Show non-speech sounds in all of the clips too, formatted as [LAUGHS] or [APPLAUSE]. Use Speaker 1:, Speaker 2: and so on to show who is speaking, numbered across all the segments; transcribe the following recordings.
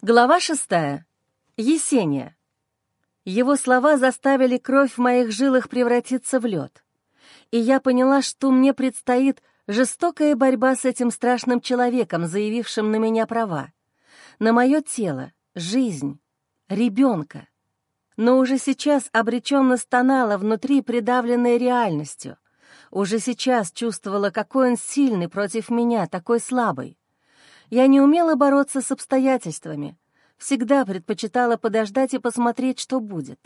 Speaker 1: Глава шестая. Есения. Его слова заставили кровь в моих жилах превратиться в лед. И я поняла, что мне предстоит жестокая борьба с этим страшным человеком, заявившим на меня права. На мое тело, жизнь, ребенка. Но уже сейчас обреченно стонала внутри, придавленная реальностью. Уже сейчас чувствовала, какой он сильный против меня, такой слабый. Я не умела бороться с обстоятельствами, всегда предпочитала подождать и посмотреть, что будет.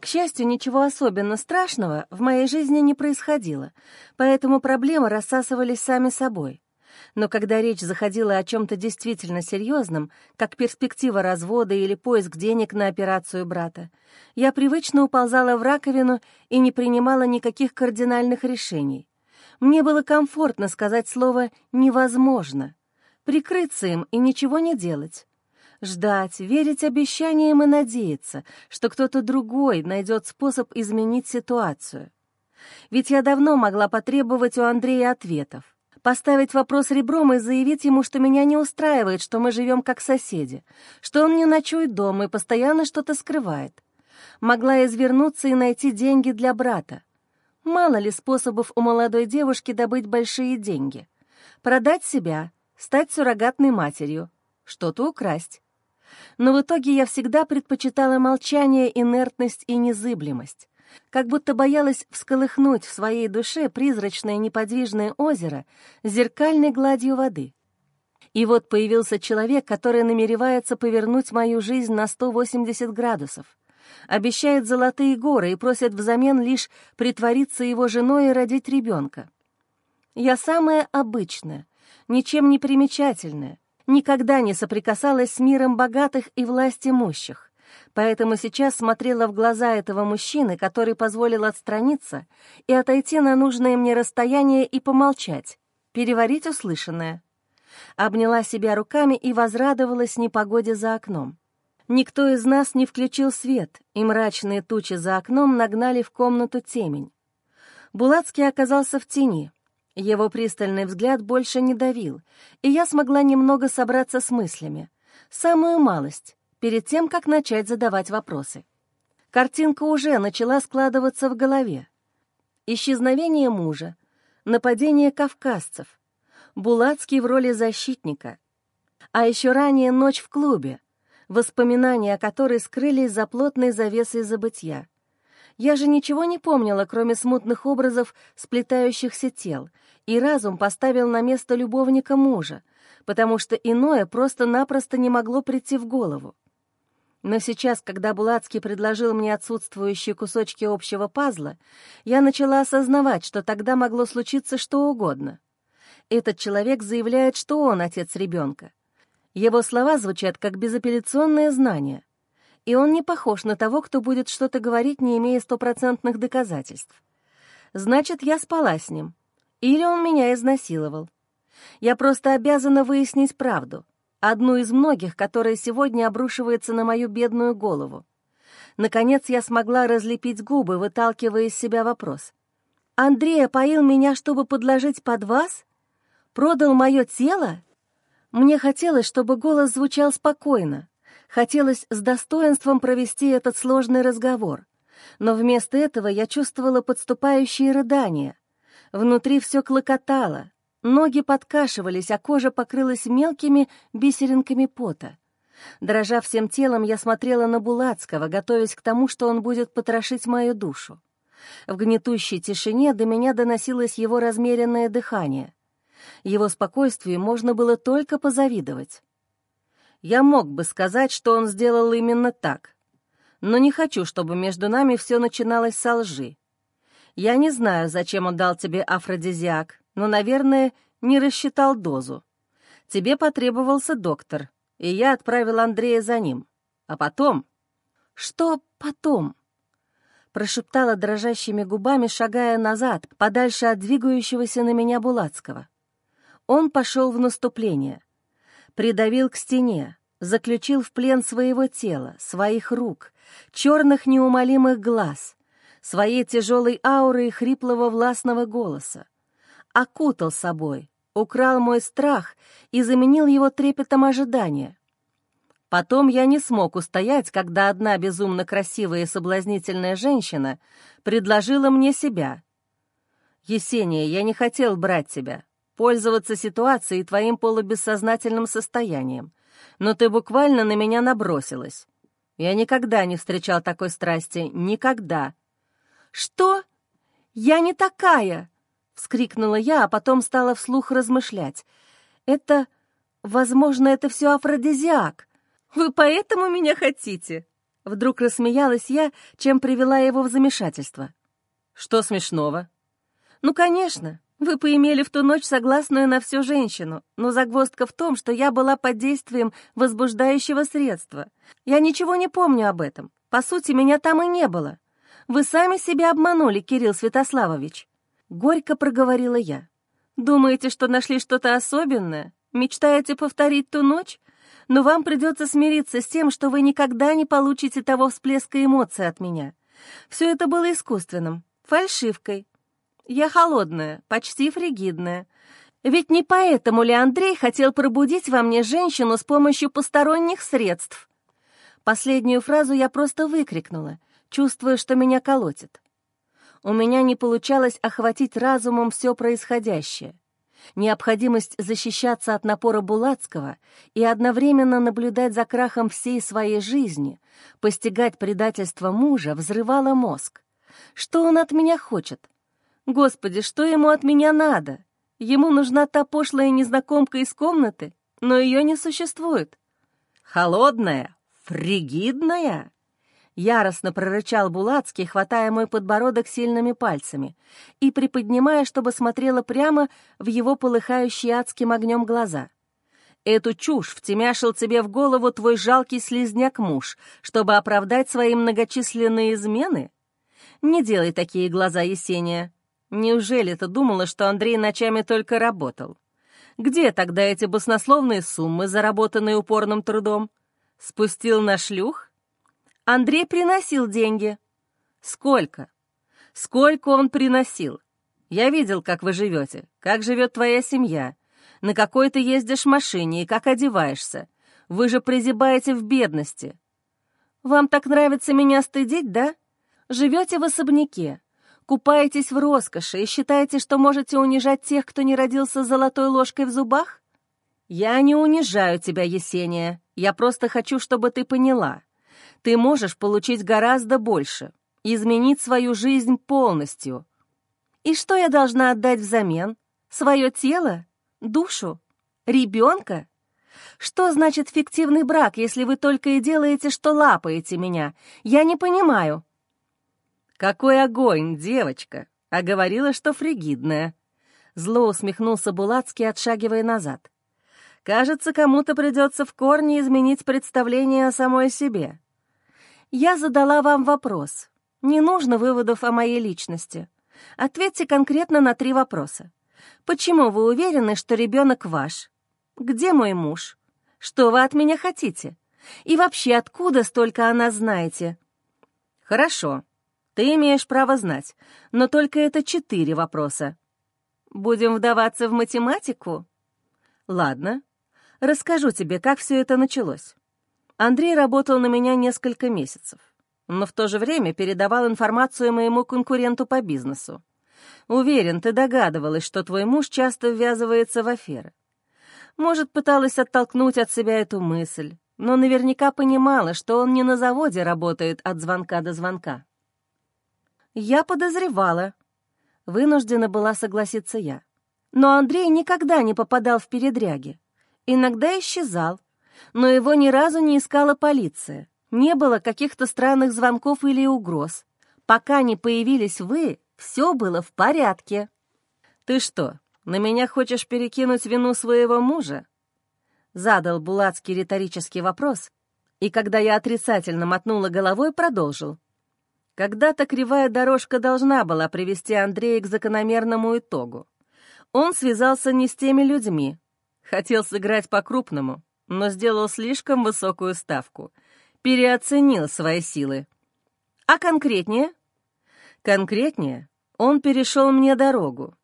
Speaker 1: К счастью, ничего особенно страшного в моей жизни не происходило, поэтому проблемы рассасывались сами собой. Но когда речь заходила о чем-то действительно серьезном, как перспектива развода или поиск денег на операцию брата, я привычно уползала в раковину и не принимала никаких кардинальных решений. Мне было комфортно сказать слово «невозможно», прикрыться им и ничего не делать. Ждать, верить обещаниям и надеяться, что кто-то другой найдет способ изменить ситуацию. Ведь я давно могла потребовать у Андрея ответов. Поставить вопрос ребром и заявить ему, что меня не устраивает, что мы живем как соседи, что он не ночует дома и постоянно что-то скрывает. Могла извернуться и найти деньги для брата. Мало ли способов у молодой девушки добыть большие деньги. Продать себя, стать суррогатной матерью, что-то украсть. Но в итоге я всегда предпочитала молчание, инертность и незыблемость, как будто боялась всколыхнуть в своей душе призрачное неподвижное озеро с зеркальной гладью воды. И вот появился человек, который намеревается повернуть мою жизнь на 180 градусов, обещает золотые горы и просит взамен лишь притвориться его женой и родить ребенка. Я самая обычная, ничем не примечательная, никогда не соприкасалась с миром богатых и власть имущих, поэтому сейчас смотрела в глаза этого мужчины, который позволил отстраниться и отойти на нужное мне расстояние и помолчать, переварить услышанное. Обняла себя руками и возрадовалась непогоде за окном. Никто из нас не включил свет, и мрачные тучи за окном нагнали в комнату темень. Булацкий оказался в тени — его пристальный взгляд больше не давил, и я смогла немного собраться с мыслями. Самую малость, перед тем, как начать задавать вопросы. Картинка уже начала складываться в голове. Исчезновение мужа, нападение кавказцев, Булацкий в роли защитника, а еще ранее ночь в клубе, воспоминания о которой скрылись за плотной завесой забытья. Я же ничего не помнила, кроме смутных образов сплетающихся тел, и разум поставил на место любовника мужа, потому что иное просто-напросто не могло прийти в голову. Но сейчас, когда Булацкий предложил мне отсутствующие кусочки общего пазла, я начала осознавать, что тогда могло случиться что угодно. Этот человек заявляет, что он отец ребенка. Его слова звучат как безапелляционное знание и он не похож на того, кто будет что-то говорить, не имея стопроцентных доказательств. Значит, я спала с ним. Или он меня изнасиловал. Я просто обязана выяснить правду, одну из многих, которая сегодня обрушивается на мою бедную голову. Наконец я смогла разлепить губы, выталкивая из себя вопрос. «Андрей опоил меня, чтобы подложить под вас? Продал мое тело?» Мне хотелось, чтобы голос звучал спокойно, Хотелось с достоинством провести этот сложный разговор, но вместо этого я чувствовала подступающие рыдания. Внутри все клокотало, ноги подкашивались, а кожа покрылась мелкими бисеринками пота. Дрожа всем телом, я смотрела на Булацкого, готовясь к тому, что он будет потрошить мою душу. В гнетущей тишине до меня доносилось его размеренное дыхание. Его спокойствию можно было только позавидовать я мог бы сказать, что он сделал именно так. Но не хочу, чтобы между нами все начиналось со лжи. Я не знаю, зачем он дал тебе афродизиак, но, наверное, не рассчитал дозу. Тебе потребовался доктор, и я отправил Андрея за ним. А потом... Что потом? Прошептала дрожащими губами, шагая назад, подальше от двигающегося на меня Булацкого. Он пошел в наступление придавил к стене, заключил в плен своего тела, своих рук, черных неумолимых глаз, своей тяжелой ауры и хриплого властного голоса. Окутал собой, украл мой страх и заменил его трепетом ожидания. Потом я не смог устоять, когда одна безумно красивая и соблазнительная женщина предложила мне себя. «Есения, я не хотел брать тебя, пользоваться ситуацией и твоим полубессознательным состоянием, но ты буквально на меня набросилась. Я никогда не встречал такой страсти, никогда».
Speaker 2: «Что? Я не такая!» — вскрикнула я, а потом стала вслух размышлять. «Это... возможно, это все афродизиак. Вы поэтому меня хотите?» Вдруг рассмеялась я, чем привела его в замешательство.
Speaker 1: «Что смешного?»
Speaker 2: «Ну, конечно, вы поимели в ту ночь согласную на всю женщину, но загвоздка в том, что я была под действием возбуждающего средства. Я ничего не помню об этом. По сути, меня там и не было. Вы сами себя обманули, Кирилл Святославович». Горько проговорила я. «Думаете, что нашли что-то особенное? Мечтаете повторить ту ночь? но вам придется смириться с тем, что вы никогда не получите того всплеска эмоций от меня. Все это было искусственным, фальшивкой. Я холодная, почти фригидная. Ведь не поэтому ли Андрей хотел пробудить во мне женщину с помощью посторонних средств? Последнюю фразу я просто выкрикнула, чувствуя, что меня колотит. У меня не получалось охватить разумом все происходящее — Необходимость защищаться от напора Булацкого и одновременно наблюдать за крахом всей своей жизни, постигать предательство мужа, взрывала мозг. Что он от меня хочет? Господи, что ему от меня надо? Ему нужна та пошлая незнакомка из комнаты, но ее не существует.
Speaker 1: Холодная, фригидная, Яростно прорычал Булацкий, хватая мой подбородок сильными пальцами и приподнимая, чтобы смотрела прямо в его полыхающие адским огнем глаза. «Эту чушь втемяшил тебе в голову твой жалкий слизняк-муж, чтобы оправдать свои многочисленные измены? Не делай такие глаза, Есения. Неужели ты думала, что Андрей ночами только работал? Где тогда эти баснословные суммы, заработанные упорным трудом? Спустил на шлюх?» Андрей приносил деньги. Сколько? Сколько он приносил? Я видел, как вы живете, как живет твоя семья, на какой ты ездишь машине и как одеваешься. Вы же прозябаете в бедности. Вам так нравится меня стыдить, да? Живете в особняке, купаетесь в роскоши и считаете, что можете унижать тех, кто не родился золотой ложкой в зубах? Я не унижаю тебя, Есения. Я просто хочу, чтобы ты поняла ты можешь получить гораздо больше, изменить свою жизнь полностью. И что я должна отдать взамен? Свое тело? Душу? Ребенка? Что значит фиктивный брак, если вы только и делаете, что лапаете меня? Я не понимаю. Какой огонь, девочка! А говорила, что фригидная. Зло усмехнулся Булацкий, отшагивая назад. Кажется, кому-то придется в корне изменить представление о самой себе. Я задала вам вопрос. Не нужно выводов о моей личности. Ответьте конкретно на три вопроса. Почему вы уверены, что ребенок ваш? Где мой муж? Что вы от меня хотите? И вообще, откуда столько она знаете? Хорошо, ты имеешь право знать, но только это четыре вопроса. Будем вдаваться в математику? Ладно, расскажу тебе, как все это началось. Андрей работал на меня несколько месяцев, но в то же время передавал информацию моему конкуренту по бизнесу. Уверен, ты догадывалась, что твой муж часто ввязывается в аферы. Может, пыталась оттолкнуть от себя эту мысль, но наверняка понимала, что он не на заводе работает от звонка до звонка. Я подозревала. Вынуждена была согласиться я. Но Андрей никогда не попадал в передряги. Иногда исчезал, но его ни разу не искала полиция. Не было каких-то странных звонков или угроз. Пока не появились вы, все было в порядке. «Ты что, на меня хочешь перекинуть вину своего мужа?» Задал Булацкий риторический вопрос, и когда я отрицательно мотнула головой, продолжил. Когда-то кривая дорожка должна была привести Андрея к закономерному итогу. Он связался не с теми людьми, хотел сыграть по-крупному, но сделал слишком высокую ставку. Переоценил свои силы. А конкретнее? Конкретнее, он перешел мне дорогу.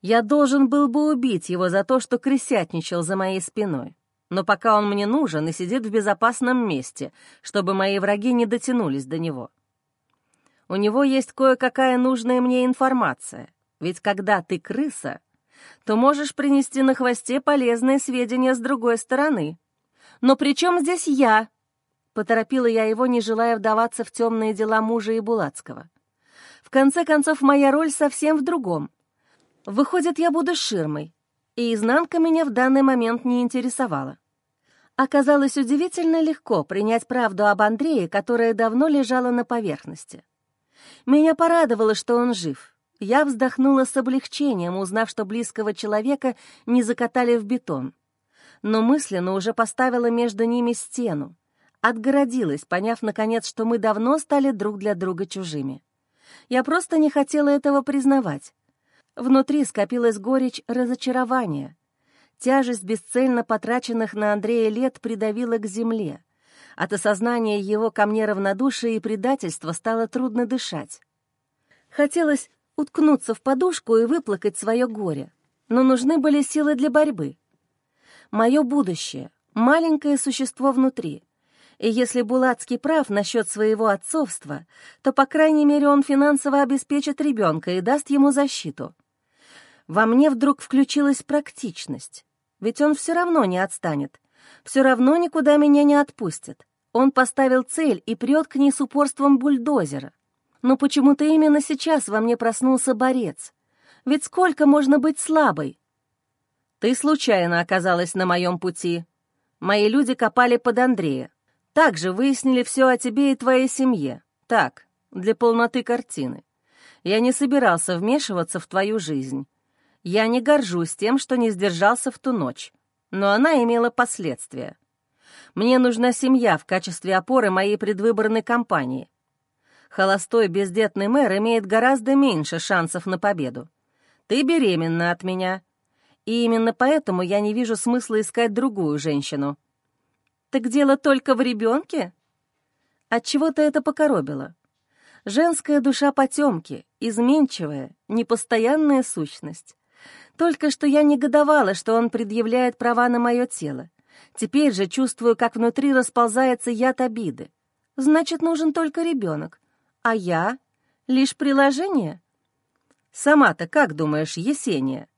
Speaker 1: Я должен был бы убить его за то, что крысятничал за моей спиной. Но пока он мне нужен и сидит в безопасном месте, чтобы мои враги не дотянулись до него. У него есть кое-какая нужная мне информация. Ведь когда ты крыса, то можешь принести на хвосте полезные сведения с другой стороны. Но при чем здесь я? Поторопила я его, не желая вдаваться в темные дела мужа и Булацкого. В конце концов, моя роль совсем в другом. Выходит, я буду ширмой, и изнанка меня в данный момент не интересовала. Оказалось удивительно легко принять правду об Андрее, которая давно лежала на поверхности. Меня порадовало, что он жив. Я вздохнула с облегчением, узнав, что близкого человека не закатали в бетон. Но мысленно уже поставила между ними стену. Отгородилась, поняв, наконец, что мы давно стали друг для друга чужими. Я просто не хотела этого признавать. Внутри скопилась горечь разочарования. Тяжесть бесцельно потраченных на Андрея лет придавила к земле. От осознания его ко мне равнодушия и предательства стало трудно дышать. Хотелось уткнуться в подушку и выплакать свое горе, но нужны были силы для борьбы. Мое будущее — маленькое существо внутри, и если Булацкий прав насчет своего отцовства, то, по крайней мере, он финансово обеспечит ребенка и даст ему защиту. Во мне вдруг включилась практичность, ведь он все равно не отстанет, все равно никуда меня не отпустит. Он поставил цель и прет к ней с упорством бульдозера. Но почему-то именно сейчас во мне проснулся борец. Ведь сколько можно быть слабой? Ты случайно оказалась на моем пути. Мои люди копали под Андрея. Также выяснили все о тебе и твоей семье. Так, для полноты картины. Я не собирался вмешиваться в твою жизнь. Я не горжусь тем, что не сдержался в ту ночь. Но она имела последствия. Мне нужна семья в качестве опоры моей предвыборной кампании. Холостой бездетный мэр имеет гораздо меньше шансов на победу. Ты беременна от меня, и именно поэтому я не вижу смысла искать другую женщину. Так дело только в ребенке? Отчего-то это покоробило. Женская душа потемки, изменчивая, непостоянная сущность. Только что я негодовала, что он предъявляет права на мое тело. Теперь же чувствую, как внутри расползается яд обиды. Значит, нужен только ребенок. А я — лишь приложение? Сама-то как думаешь, Есения?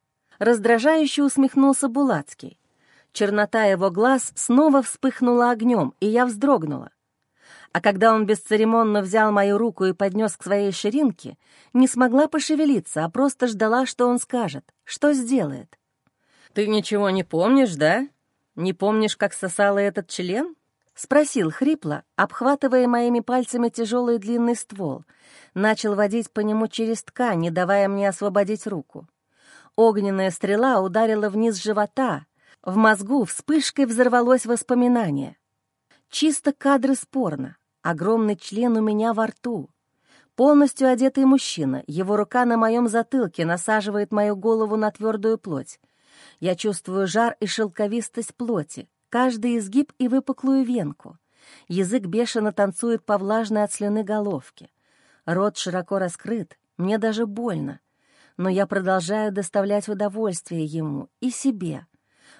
Speaker 1: Раздражающе усмехнулся Булацкий. Чернота его глаз снова вспыхнула огнем, и я вздрогнула. А когда он бесцеремонно взял мою руку и поднес к своей ширинке, не смогла пошевелиться, а просто ждала, что он скажет, что сделает. «Ты ничего не помнишь, да?» «Не помнишь, как сосала этот член?» — спросил хрипло, обхватывая моими пальцами тяжелый длинный ствол. Начал водить по нему через ткань, не давая мне освободить руку. Огненная стрела ударила вниз живота. В мозгу вспышкой взорвалось воспоминание. Чисто кадры спорно. Огромный член у меня во рту. Полностью одетый мужчина, его рука на моем затылке насаживает мою голову на твердую плоть. Я чувствую жар и шелковистость плоти, каждый изгиб и выпуклую венку. Язык бешено танцует по влажной от слюны головке. Рот широко раскрыт, мне даже больно. Но я продолжаю доставлять удовольствие ему и себе.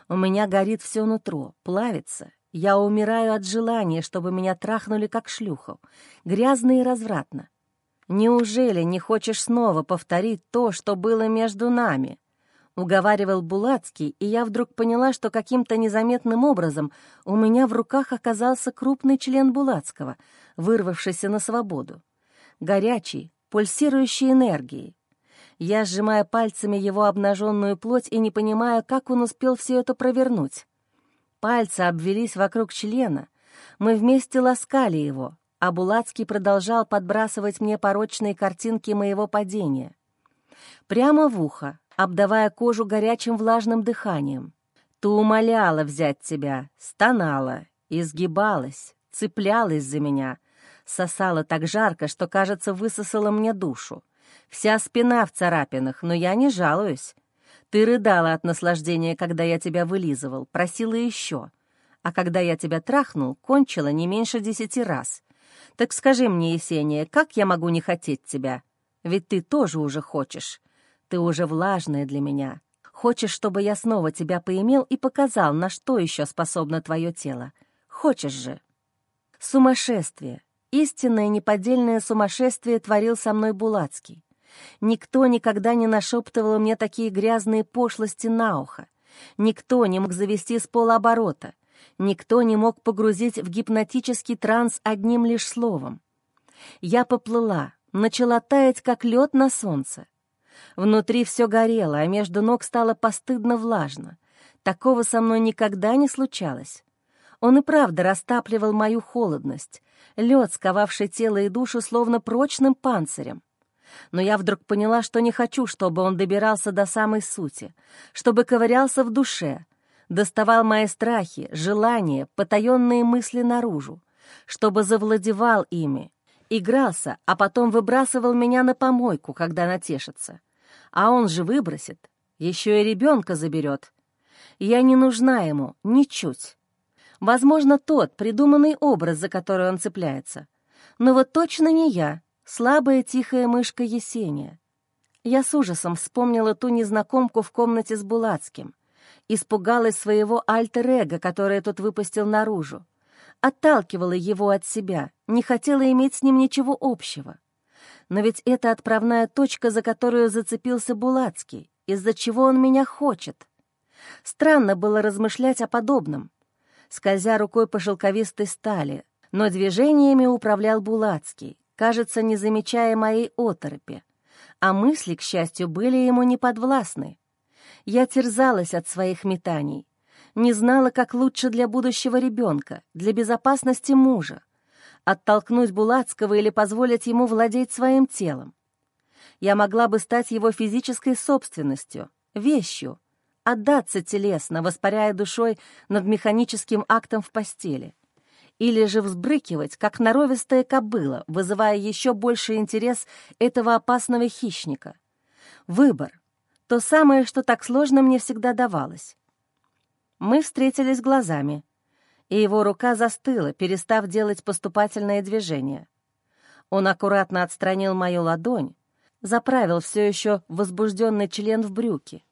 Speaker 1: У меня горит все нутро, плавится. Я умираю от желания, чтобы меня трахнули как шлюху, грязно и развратно. Неужели не хочешь снова повторить то, что было между нами? — уговаривал Булацкий, и я вдруг поняла, что каким-то незаметным образом у меня в руках оказался крупный член Булацкого, вырвавшийся на свободу. Горячий, пульсирующий энергией. Я сжимаю пальцами его обнаженную плоть и не понимаю, как он успел все это провернуть. Пальцы обвелись вокруг члена. Мы вместе ласкали его, а Булацкий продолжал подбрасывать мне порочные картинки моего падения. Прямо в ухо, обдавая кожу горячим влажным дыханием. Ты умоляла взять тебя, стонала, изгибалась, цеплялась за меня, сосала так жарко, что, кажется, высосала мне душу. Вся спина в царапинах, но я не жалуюсь. Ты рыдала от наслаждения, когда я тебя вылизывал, просила еще. А когда я тебя трахнул, кончила не меньше десяти раз. Так скажи мне, Есения, как я могу не хотеть тебя? Ведь ты тоже уже хочешь. Ты уже влажная для меня. Хочешь, чтобы я снова тебя поимел и показал, на что еще способно твое тело? Хочешь же? Сумасшествие, истинное неподдельное сумасшествие творил со мной Булацкий. Никто никогда не нашептывал мне такие грязные пошлости на ухо. Никто не мог завести с полоборота. Никто не мог погрузить в гипнотический транс одним лишь словом. Я поплыла, начала таять, как лед на солнце. Внутри все горело, а между ног стало постыдно влажно. Такого со мной никогда не случалось. Он и правда растапливал мою холодность, лед, сковавший тело и душу словно прочным панцирем. Но я вдруг поняла, что не хочу, чтобы он добирался до самой сути, чтобы ковырялся в душе, доставал мои страхи, желания, потаенные мысли наружу, чтобы завладевал ими, игрался, а потом выбрасывал меня на помойку, когда натешится. А он же выбросит, еще и ребенка заберет. Я не нужна ему, ничуть. Возможно, тот придуманный образ, за который он цепляется. Но вот точно не я, слабая тихая мышка Есения. Я с ужасом вспомнила ту незнакомку в комнате с Булацким. Испугалась своего альтер-эго, которое тот выпустил наружу. Отталкивала его от себя, не хотела иметь с ним ничего общего. Но ведь это отправная точка, за которую зацепился Булацкий, из-за чего он меня хочет. Странно было размышлять о подобном. Скользя рукой по шелковистой стали, но движениями управлял Булацкий, кажется, не замечая моей оторопи. А мысли, к счастью, были ему неподвластны. Я терзалась от своих метаний, не знала, как лучше для будущего ребенка, для безопасности мужа оттолкнуть Булацкого или позволить ему владеть своим телом. Я могла бы стать его физической собственностью, вещью, отдаться телесно, воспаряя душой над механическим актом в постели. Или же взбрыкивать, как норовистая кобыла, вызывая еще больший интерес этого опасного хищника. Выбор — то самое, что так сложно мне всегда давалось. Мы встретились глазами — и его рука застыла, перестав делать поступательное движение. Он аккуратно отстранил мою ладонь, заправил все еще возбужденный член в брюки.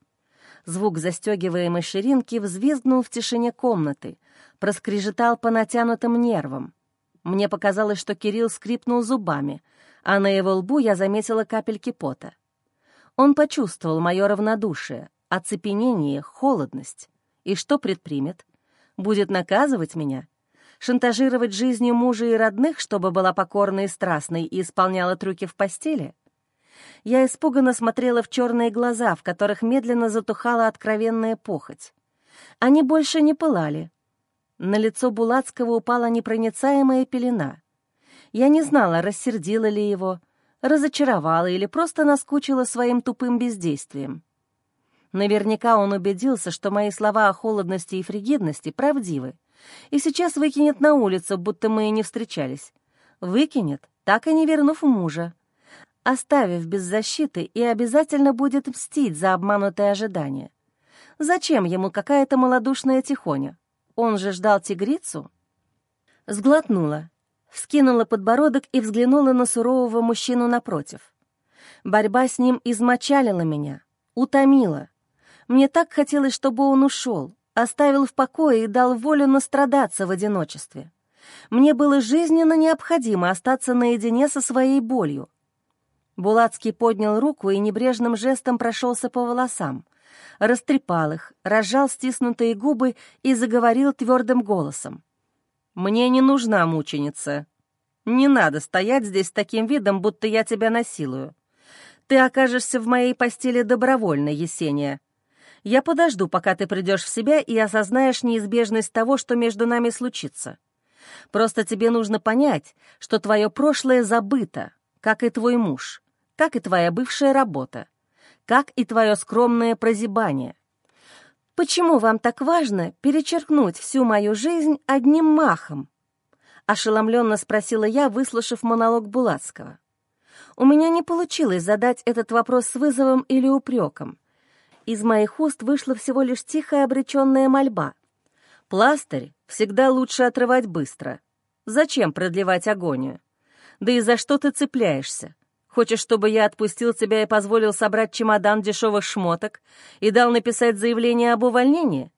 Speaker 1: Звук застегиваемой ширинки взвизгнул в тишине комнаты, проскрежетал по натянутым нервам. Мне показалось, что Кирилл скрипнул зубами, а на его лбу я заметила капельки пота. Он почувствовал мое равнодушие, оцепенение, холодность. И что предпримет? Будет наказывать меня? Шантажировать жизнью мужа и родных, чтобы была покорной и страстной и исполняла трюки в постели? Я испуганно смотрела в черные глаза, в которых медленно затухала откровенная похоть. Они больше не пылали. На лицо Булацкого упала непроницаемая пелена. Я не знала, рассердила ли его, разочаровала или просто наскучила своим тупым бездействием. Наверняка он убедился, что мои слова о холодности и фригидности правдивы, и сейчас выкинет на улицу, будто мы и не встречались. Выкинет, так и не вернув мужа, оставив без защиты и обязательно будет мстить за обманутые ожидания. Зачем ему какая-то малодушная тихоня? Он же ждал тигрицу. Сглотнула, вскинула подбородок и взглянула на сурового мужчину напротив. Борьба с ним измочалила меня, утомила, мне так хотелось, чтобы он ушел, оставил в покое и дал волю настрадаться в одиночестве. Мне было жизненно необходимо остаться наедине со своей болью. Булацкий поднял руку и небрежным жестом прошелся по волосам, растрепал их, разжал стиснутые губы и заговорил твердым голосом. «Мне не нужна мученица. Не надо стоять здесь с таким видом, будто я тебя насилую. Ты окажешься в моей постели добровольно, Есения. Я подожду, пока ты придешь в себя и осознаешь неизбежность того, что между нами случится. Просто тебе нужно понять, что твое прошлое забыто, как и твой муж, как и твоя бывшая работа, как и твое скромное прозябание. Почему вам так важно перечеркнуть всю мою жизнь одним махом? Ошеломленно спросила я, выслушав монолог Булацкого. У меня не получилось задать этот вопрос с вызовом или упреком. Из моих уст вышла всего лишь тихая обреченная мольба. Пластырь всегда лучше отрывать быстро. Зачем продлевать агонию? Да и за что ты цепляешься? Хочешь, чтобы я отпустил тебя и позволил собрать чемодан дешевых шмоток и дал написать заявление об увольнении?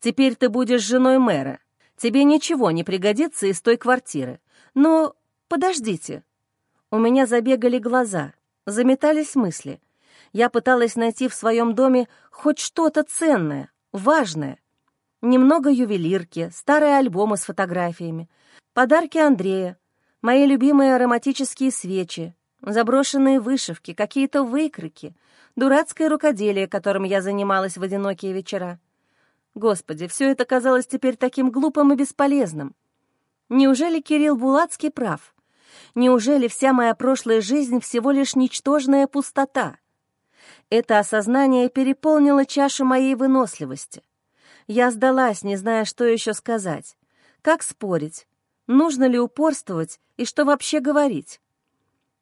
Speaker 1: Теперь ты будешь женой мэра. Тебе ничего не пригодится из той квартиры. Но подождите. У меня забегали глаза, заметались мысли. Я пыталась найти в своем доме хоть что-то ценное, важное. Немного ювелирки, старые альбомы с фотографиями, подарки Андрея, мои любимые ароматические свечи, заброшенные вышивки, какие-то выкройки, дурацкое рукоделие, которым я занималась в одинокие вечера. Господи, все это казалось теперь таким глупым и бесполезным. Неужели Кирилл Булацкий прав? Неужели вся моя прошлая жизнь всего лишь ничтожная пустота? Это осознание переполнило чашу моей выносливости. Я сдалась, не зная, что еще сказать. Как спорить? Нужно ли упорствовать и что вообще говорить?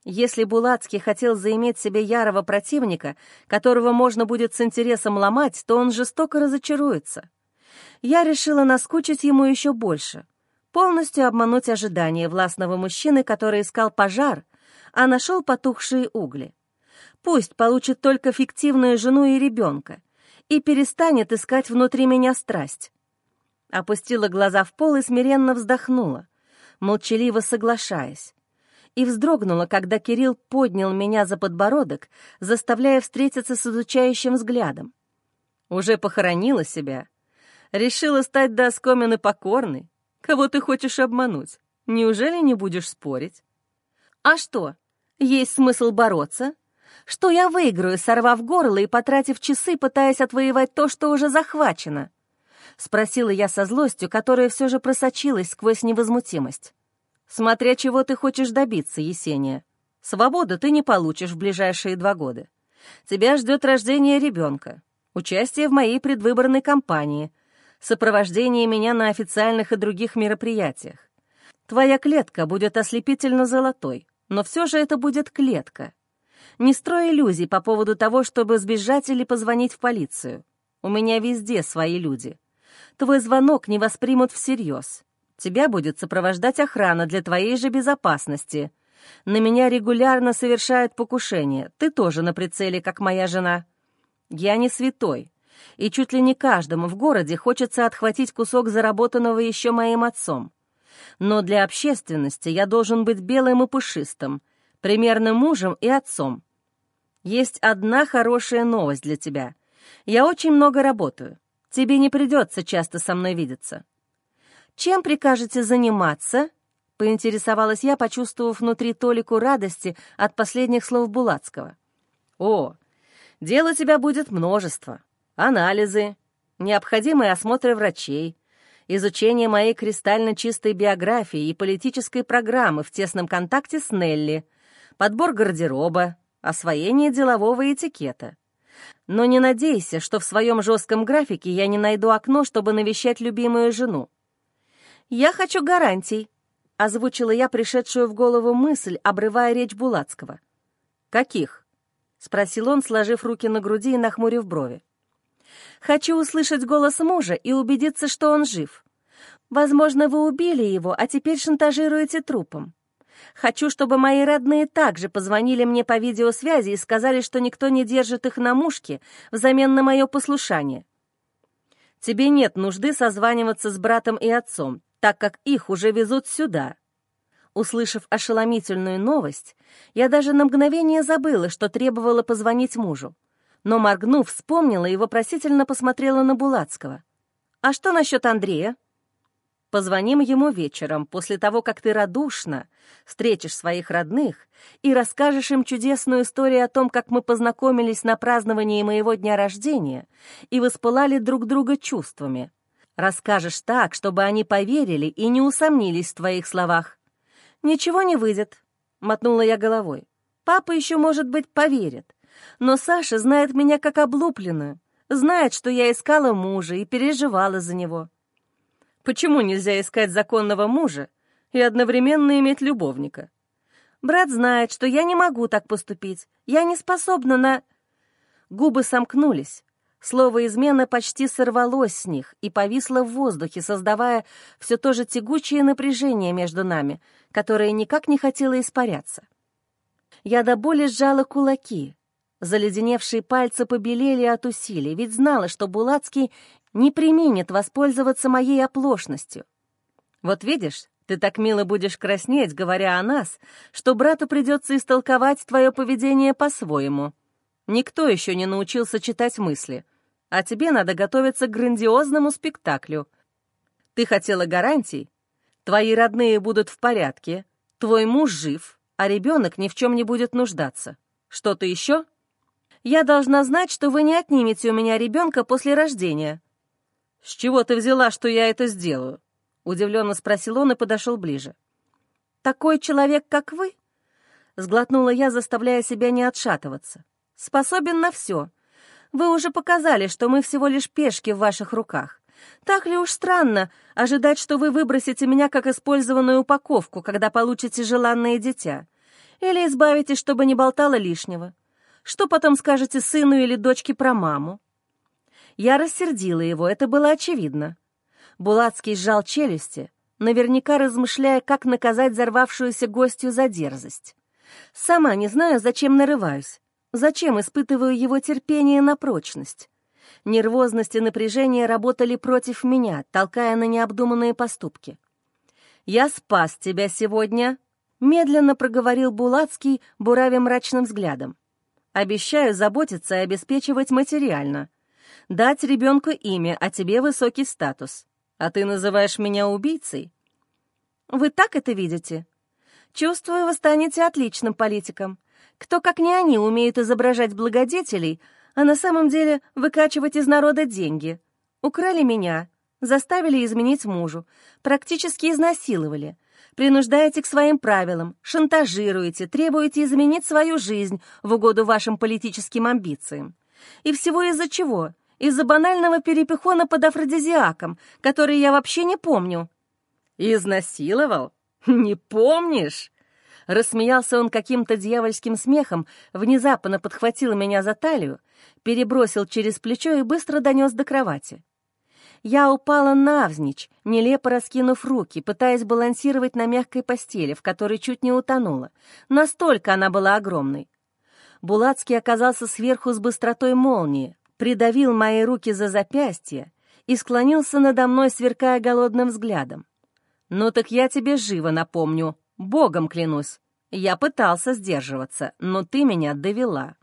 Speaker 1: Если Булацкий хотел заиметь себе ярого противника, которого можно будет с интересом ломать, то он жестоко разочаруется. Я решила наскучить ему еще больше, полностью обмануть ожидания властного мужчины, который искал пожар, а нашел потухшие угли. Пусть получит только фиктивную жену и ребенка и перестанет искать внутри меня страсть. Опустила глаза в пол и смиренно вздохнула, молчаливо соглашаясь и вздрогнула, когда Кирилл поднял меня за подбородок, заставляя встретиться с изучающим взглядом. Уже похоронила себя. Решила стать до оскомины покорной. Кого ты хочешь обмануть? Неужели не будешь спорить? А что, есть смысл бороться? Что я выиграю, сорвав горло и потратив часы, пытаясь отвоевать то, что уже захвачено? Спросила я со злостью, которая все же просочилась сквозь невозмутимость. Смотря чего ты хочешь добиться, Есения. Свободу ты не получишь в ближайшие два года. Тебя ждет рождение ребенка, участие в моей предвыборной кампании, сопровождение меня на официальных и других мероприятиях. Твоя клетка будет ослепительно золотой, но все же это будет клетка. Не строй иллюзий по поводу того, чтобы сбежать или позвонить в полицию. У меня везде свои люди. Твой звонок не воспримут всерьез. Тебя будет сопровождать охрана для твоей же безопасности. На меня регулярно совершают покушения. Ты тоже на прицеле, как моя жена. Я не святой, и чуть ли не каждому в городе хочется отхватить кусок заработанного еще моим отцом. Но для общественности я должен быть белым и пушистым, примерным мужем и отцом. Есть одна хорошая новость для тебя. Я очень много работаю. Тебе не придется часто со мной видеться. «Чем прикажете заниматься?» — поинтересовалась я, почувствовав внутри толику радости от последних слов Булацкого. «О, дел у тебя будет множество. Анализы, необходимые осмотры врачей, изучение моей кристально чистой биографии и политической программы в тесном контакте с Нелли, подбор гардероба, освоение делового этикета. Но не надейся, что в своем жестком графике я не найду окно, чтобы навещать любимую жену. «Я хочу гарантий», — озвучила я пришедшую в голову мысль, обрывая речь Булацкого. «Каких?» — спросил он, сложив руки на груди и нахмурив брови. «Хочу услышать голос мужа и убедиться, что он жив. Возможно, вы убили его, а теперь шантажируете трупом. Хочу, чтобы мои родные также позвонили мне по видеосвязи и сказали, что никто не держит их на мушке взамен на мое послушание. Тебе нет нужды созваниваться с братом и отцом так как их уже везут сюда. Услышав ошеломительную новость, я даже на мгновение забыла, что требовала позвонить мужу. Но, моргнув, вспомнила и вопросительно посмотрела на Булацкого. «А что насчет Андрея?» «Позвоним ему вечером, после того, как ты радушно встретишь своих родных и расскажешь им чудесную историю о том, как мы познакомились на праздновании моего дня рождения и воспылали друг друга чувствами», Расскажешь так, чтобы они поверили и не усомнились в твоих словах. Ничего не выйдет, — мотнула я головой. Папа еще, может быть, поверит. Но Саша знает меня как облупленную, знает, что я искала мужа и переживала за него. Почему нельзя искать законного мужа и одновременно иметь любовника? Брат знает, что я не могу так поступить. Я не способна на... Губы сомкнулись, Слово «измена» почти сорвалось с них и повисло в воздухе, создавая все то же тягучее напряжение между нами, которое никак не хотело испаряться. Я до боли сжала кулаки. Заледеневшие пальцы побелели от усилий, ведь знала, что Булацкий не применит воспользоваться моей оплошностью. Вот видишь, ты так мило будешь краснеть, говоря о нас, что брату придется истолковать твое поведение по-своему. Никто еще не научился читать мысли, а тебе надо готовиться к грандиозному спектаклю. Ты хотела гарантий? Твои родные будут в порядке, твой муж жив, а ребенок ни в чем не будет нуждаться. Что-то еще? Я должна знать, что вы не отнимете у меня ребенка после рождения. С чего ты взяла, что я это сделаю? Удивленно спросил он и подошел ближе. «Такой человек, как вы?» Сглотнула я, заставляя себя не отшатываться. «Способен на все. Вы уже показали, что мы всего лишь пешки в ваших руках. Так ли уж странно ожидать, что вы выбросите меня как использованную упаковку, когда получите желанное дитя? Или избавитесь, чтобы не болтало лишнего? Что потом скажете сыну или дочке про маму?» Я рассердила его, это было очевидно. Булацкий сжал челюсти, наверняка размышляя, как наказать взорвавшуюся гостью за дерзость. Сама не знаю, зачем нарываюсь, зачем испытываю его терпение на прочность. Нервозность и напряжение работали против меня, толкая на необдуманные поступки. «Я спас тебя сегодня», — медленно проговорил Булацкий, буравя мрачным взглядом. «Обещаю заботиться и обеспечивать материально. Дать ребенку имя, а тебе высокий статус. А ты называешь меня убийцей? Вы так это видите? Чувствую, вы станете отличным политиком. Кто, как не они, умеет изображать благодетелей, а на самом деле выкачивать из народа деньги. Украли меня, заставили изменить мужу, практически изнасиловали. Принуждаете к своим правилам, шантажируете, требуете изменить свою жизнь в угоду вашим политическим амбициям. И всего из-за чего? из-за банального перепихона под афродизиаком, который я вообще не помню». «Изнасиловал? [LAUGHS] Не помнишь?» Рассмеялся он каким-то дьявольским смехом, внезапно подхватил меня за талию, перебросил через плечо и быстро донес до кровати. Я упала навзничь, нелепо раскинув руки, пытаясь балансировать на мягкой постели, в которой чуть не утонула. Настолько она была огромной. Булацкий оказался сверху с быстротой молнии, придавил мои руки за запястье и склонился надо мной, сверкая голодным взглядом. «Ну так я тебе живо напомню, богом клянусь. Я пытался сдерживаться, но ты меня довела».